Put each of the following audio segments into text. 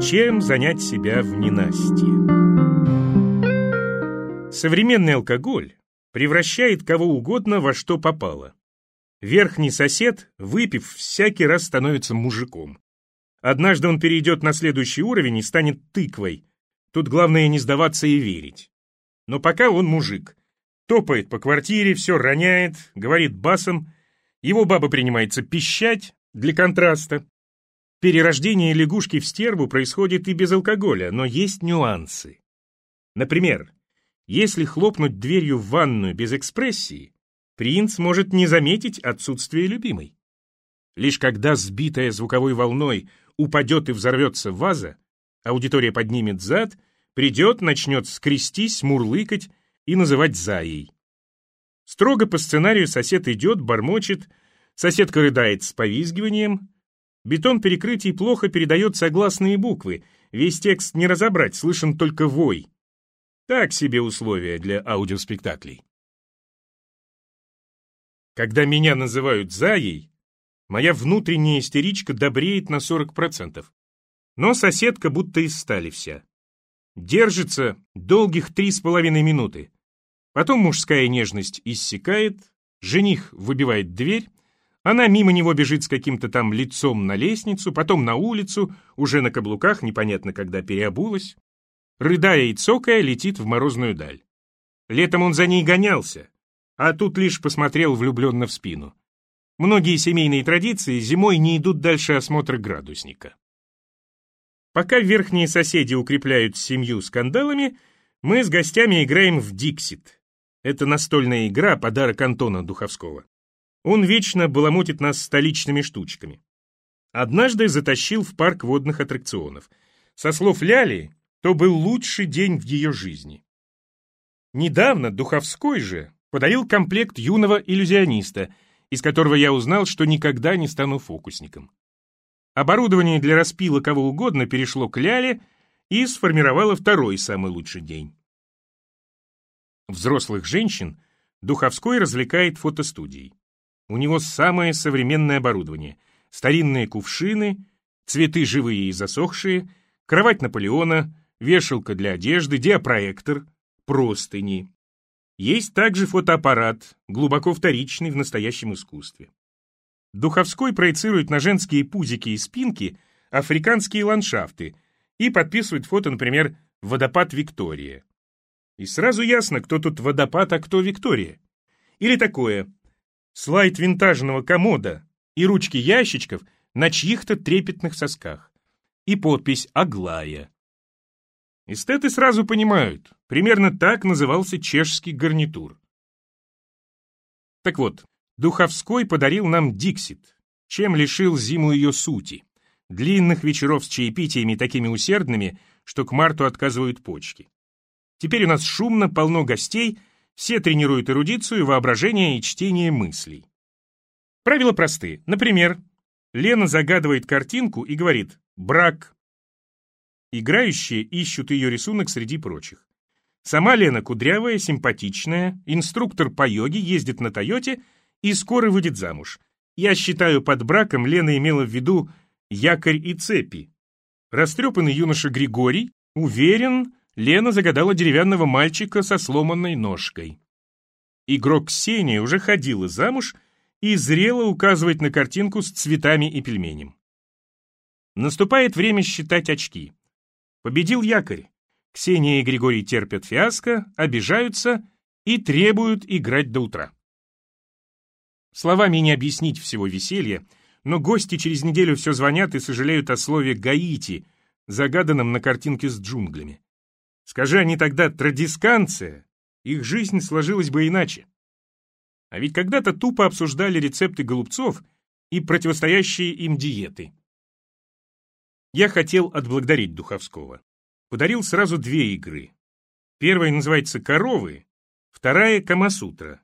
Чем занять себя в ненастье? Современный алкоголь превращает кого угодно во что попало. Верхний сосед, выпив, всякий раз становится мужиком. Однажды он перейдет на следующий уровень и станет тыквой. Тут главное не сдаваться и верить. Но пока он мужик. Топает по квартире, все роняет, говорит басом. Его баба принимается пищать для контраста. Перерождение лягушки в стерву происходит и без алкоголя, но есть нюансы. Например, если хлопнуть дверью в ванную без экспрессии, принц может не заметить отсутствие любимой. Лишь когда сбитая звуковой волной упадет и взорвется ваза, аудитория поднимет зад, придет, начнет скрестись, мурлыкать и называть Заей. Строго по сценарию сосед идет, бормочет, соседка рыдает с повизгиванием, бетон перекрытий плохо передает согласные буквы, весь текст не разобрать, слышен только вой. Так себе условия для аудиоспектаклей. Когда меня называют Заей, моя внутренняя истеричка добреет на 40%. Но соседка будто из стали вся. Держится долгих три с половиной минуты. Потом мужская нежность иссякает, жених выбивает дверь, она мимо него бежит с каким-то там лицом на лестницу, потом на улицу, уже на каблуках, непонятно когда переобулась. Рыдая и цокая, летит в морозную даль. Летом он за ней гонялся, а тут лишь посмотрел влюбленно в спину. Многие семейные традиции зимой не идут дальше осмотра градусника. Пока верхние соседи укрепляют семью скандалами, мы с гостями играем в «Диксит». Это настольная игра, подарок Антона Духовского. Он вечно баламутит нас столичными штучками. Однажды затащил в парк водных аттракционов. Со слов Ляли, то был лучший день в ее жизни. Недавно Духовской же подарил комплект юного иллюзиониста, из которого я узнал, что никогда не стану фокусником. Оборудование для распила кого угодно перешло к Ляле и сформировало второй самый лучший день. Взрослых женщин Духовской развлекает фотостудией. У него самое современное оборудование. Старинные кувшины, цветы живые и засохшие, кровать Наполеона, вешалка для одежды, диапроектор, простыни. Есть также фотоаппарат, глубоко вторичный в настоящем искусстве. Духовской проецирует на женские пузики и спинки африканские ландшафты и подписывает фото, например, «Водопад Виктория». И сразу ясно, кто тут водопад, а кто Виктория. Или такое. Слайд винтажного комода и ручки ящичков на чьих-то трепетных сосках. И подпись «Аглая». Эстеты сразу понимают, примерно так назывался чешский гарнитур. Так вот, Духовской подарил нам Диксит, чем лишил зиму ее сути. Длинных вечеров с чаепитиями такими усердными, что к марту отказывают почки. Теперь у нас шумно, полно гостей, все тренируют эрудицию, воображение и чтение мыслей. Правила просты. Например, Лена загадывает картинку и говорит «брак», Играющие ищут ее рисунок среди прочих. Сама Лена кудрявая, симпатичная, инструктор по йоге, ездит на Тойоте и скоро выйдет замуж. Я считаю, под браком Лена имела в виду якорь и цепи. Растрепанный юноша Григорий уверен, Лена загадала деревянного мальчика со сломанной ножкой. Игрок Ксения уже ходила замуж и зрело указывает на картинку с цветами и пельменем. Наступает время считать очки. Победил якорь. Ксения и Григорий терпят фиаско, обижаются и требуют играть до утра. Словами не объяснить всего веселья, но гости через неделю все звонят и сожалеют о слове «Гаити», загаданном на картинке с джунглями. Скажи они тогда «традисканция», их жизнь сложилась бы иначе. А ведь когда-то тупо обсуждали рецепты голубцов и противостоящие им диеты. Я хотел отблагодарить Духовского. Подарил сразу две игры. Первая называется «Коровы», вторая — «Камасутра».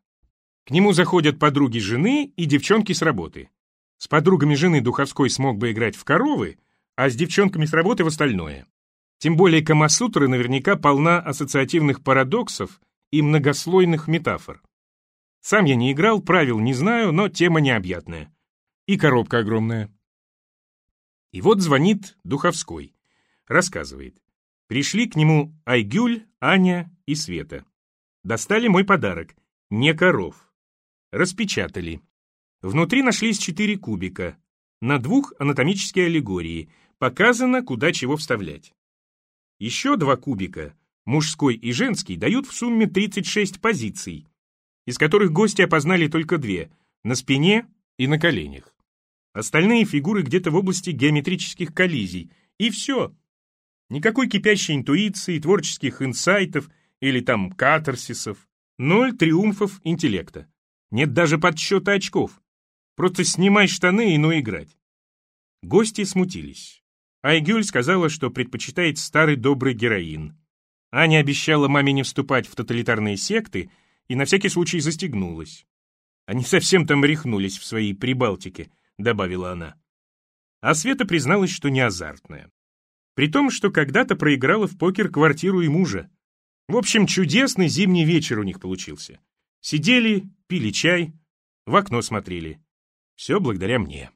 К нему заходят подруги жены и девчонки с работы. С подругами жены Духовской смог бы играть в «Коровы», а с девчонками с работы в остальное. Тем более Камасутра наверняка полна ассоциативных парадоксов и многослойных метафор. Сам я не играл, правил не знаю, но тема необъятная. И коробка огромная. И вот звонит Духовской. рассказывает. Пришли к нему Айгюль, Аня и Света. Достали мой подарок — не коров. Распечатали. Внутри нашлись четыре кубика. На двух анатомические аллегории. Показано, куда чего вставлять. Еще два кубика, мужской и женский, дают в сумме 36 позиций, из которых гости опознали только две — на спине и на коленях. Остальные фигуры где-то в области геометрических коллизий. И все. Никакой кипящей интуиции, творческих инсайтов или там катарсисов. Ноль триумфов интеллекта. Нет даже подсчета очков. Просто снимай штаны и ну играть. Гости смутились. Айгюль сказала, что предпочитает старый добрый героин. Аня обещала маме не вступать в тоталитарные секты и на всякий случай застегнулась. Они совсем там рехнулись в своей Прибалтике, добавила она. А Света призналась, что не азартная. При том, что когда-то проиграла в покер квартиру и мужа. В общем, чудесный зимний вечер у них получился. Сидели, пили чай, в окно смотрели. Все благодаря мне.